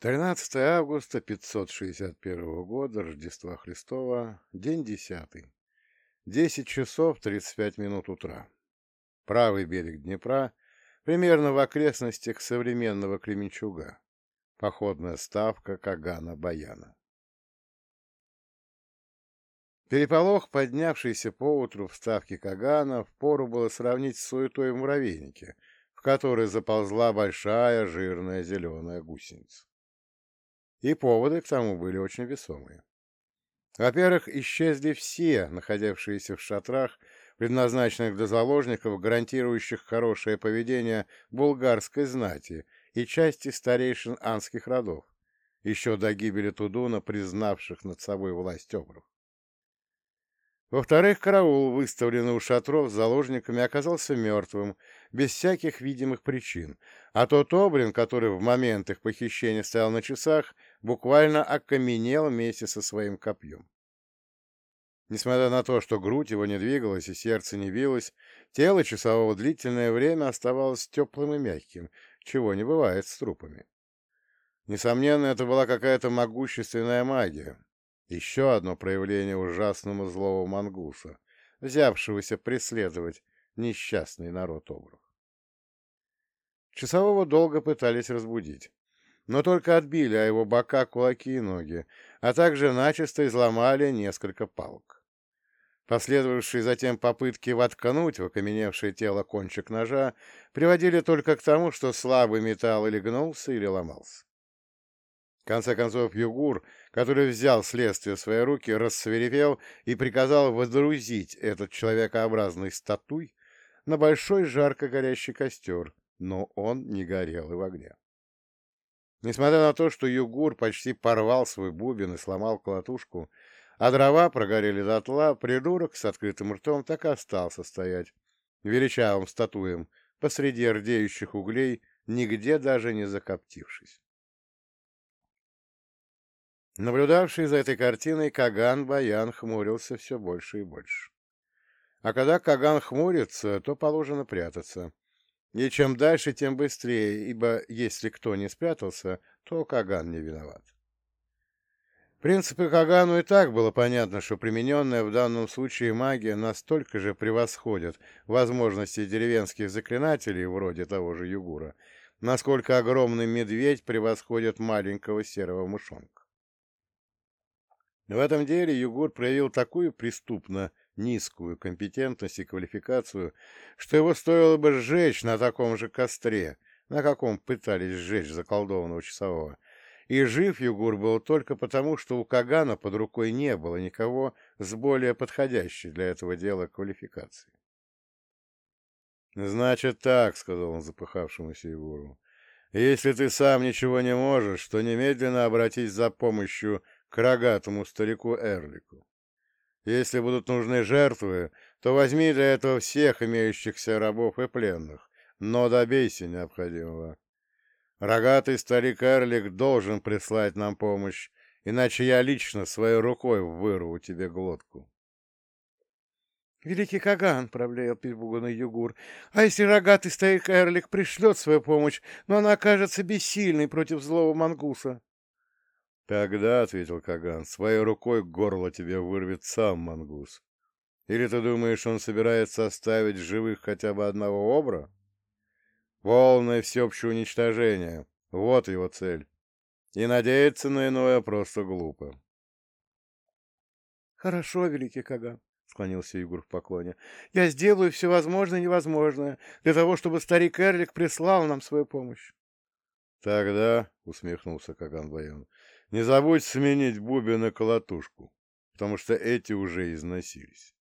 13 августа 561 года Рождества Христова, день десятый. 10 часов 35 минут утра. Правый берег Днепра, примерно в окрестностях современного Кременчуга. Походная ставка Кагана-Баяна. Переполох, поднявшийся поутру в ставке Кагана, впору было сравнить с суетой в муравейнике, в который заползла большая жирная зеленая гусеница. И поводы к тому были очень весомые. Во-первых, исчезли все, находившиеся в шатрах, предназначенных для заложников, гарантирующих хорошее поведение булгарской знати и части старейшин анских родов, еще до гибели Тудуна, признавших над собой власть обров. Во-вторых, караул, выставленный у шатров с заложниками, оказался мертвым, без всяких видимых причин, а тот Обрин, который в момент их похищения стоял на часах, буквально окаменел вместе со своим копьем. Несмотря на то, что грудь его не двигалась и сердце не билось, тело часового длительное время оставалось теплым и мягким, чего не бывает с трупами. Несомненно, это была какая-то могущественная магия, еще одно проявление ужасного злого мангуса, взявшегося преследовать несчастный народ обров. Часового долго пытались разбудить, но только отбили о его бока кулаки и ноги, а также начисто изломали несколько палок. Последовавшие затем попытки воткнуть в окаменевшее тело кончик ножа приводили только к тому, что слабый металл или гнулся, или ломался. В конце концов, Югур, который взял следствие в свои руки, рассверепел и приказал водрузить этот человекообразный статуй на большой жарко горящий костер, но он не горел и в огне. Несмотря на то, что Югур почти порвал свой бубен и сломал колотушку, а дрова прогорели дотла, придурок с открытым ртом так и остался стоять, величавым статуем, посреди рдеющих углей, нигде даже не закоптившись. Наблюдавший за этой картиной Каган Баян хмурился все больше и больше. А когда Каган хмурится, то положено прятаться. И чем дальше, тем быстрее, ибо если кто не спрятался, то Каган не виноват. В принципе, Кагану и так было понятно, что примененная в данном случае магия настолько же превосходит возможности деревенских заклинателей, вроде того же Югура, насколько огромный медведь превосходит маленького серого мышонка. В этом деле Югур проявил такую преступно низкую компетентность и квалификацию, что его стоило бы сжечь на таком же костре, на каком пытались сжечь заколдованного часового. И жив Югур был только потому, что у Кагана под рукой не было никого с более подходящей для этого дела квалификацией. «Значит так», — сказал он запыхавшемуся Югуру, — «если ты сам ничего не можешь, то немедленно обратись за помощью к рогатому старику Эрлику. Если будут нужны жертвы, то возьми для этого всех имеющихся рабов и пленных, но добейся необходимого. Рогатый старик Эрлик должен прислать нам помощь, иначе я лично своей рукой вырву тебе глотку. — Великий Каган, — проблеял перепуганный Югур, — а если рогатый старик Эрлик пришлет свою помощь, но она окажется бессильной против злого мангуса? Тогда, — ответил Каган, — своей рукой горло тебе вырвет сам мангус. Или ты думаешь, он собирается оставить живых хотя бы одного обра? Полное всеобщее уничтожение — вот его цель. И надеяться на иное просто глупо. — Хорошо, великий Каган, — склонился Егор в поклоне. — Я сделаю все возможное и невозможное для того, чтобы старик Эрлик прислал нам свою помощь. — Тогда, — усмехнулся Каган Баян, не забудь сменить бубен и колотушку, потому что эти уже износились.